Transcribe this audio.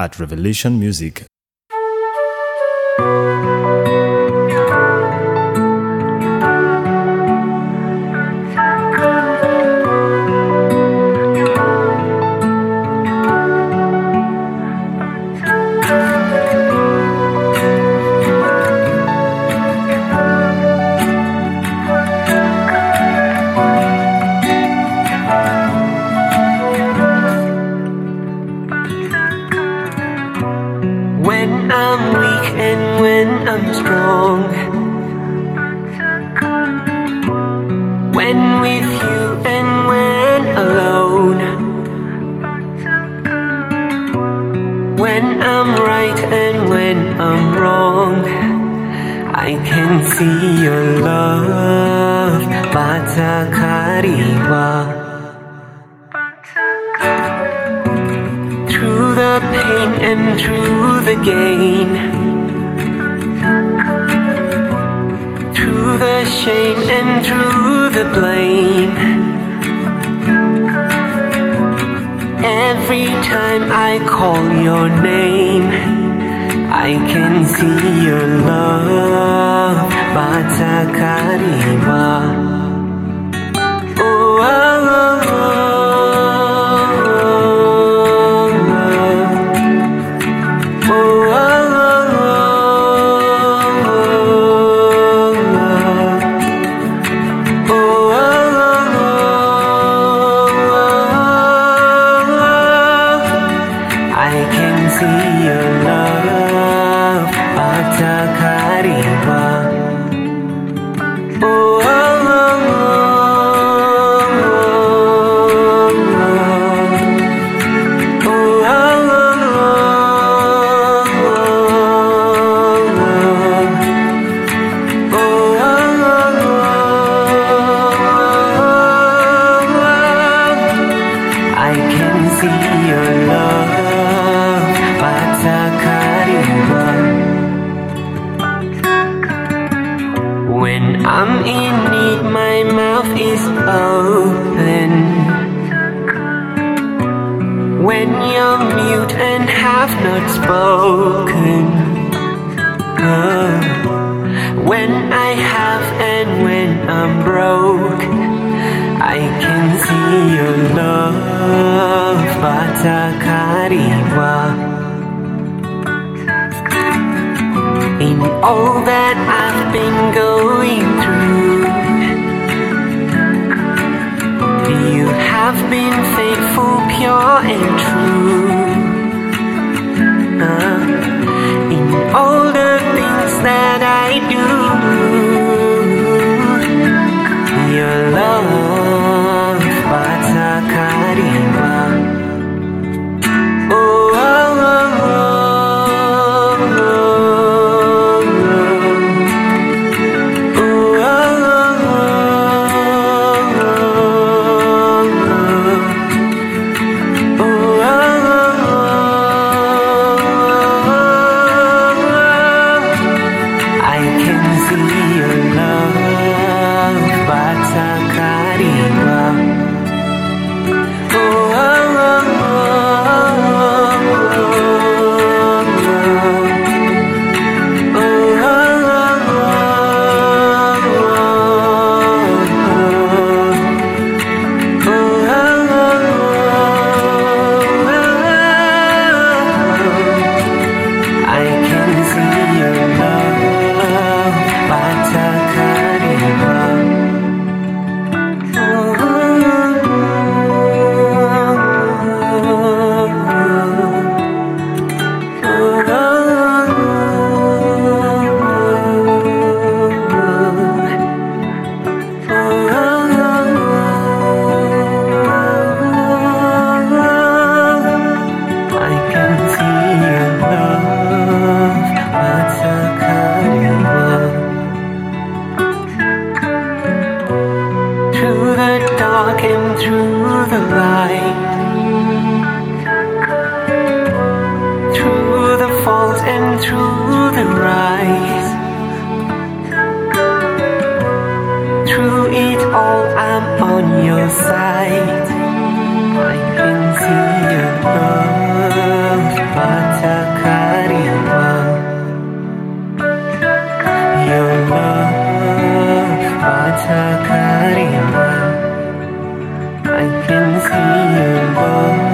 at Revelation Music. When I'm weak and when I'm strong. When with you and when alone. When I'm right and when I'm wrong. I can see your love. Batakariwa. The pain and through the gain. Through the shame and through the blame. Every time I call your name, I can see your love. Batakariwa. Oh, oh, oh, oh, I can see your love, When I'm in need, my mouth is open. When you're mute and have not spoken. Oh. When I have and when I'm broke, I can see your love, Batakariwa. In all that have been faithful, pure and true. The light. Through the falls and through the rise. Through it all, I'm on your side. I can see your love, mata I can see karima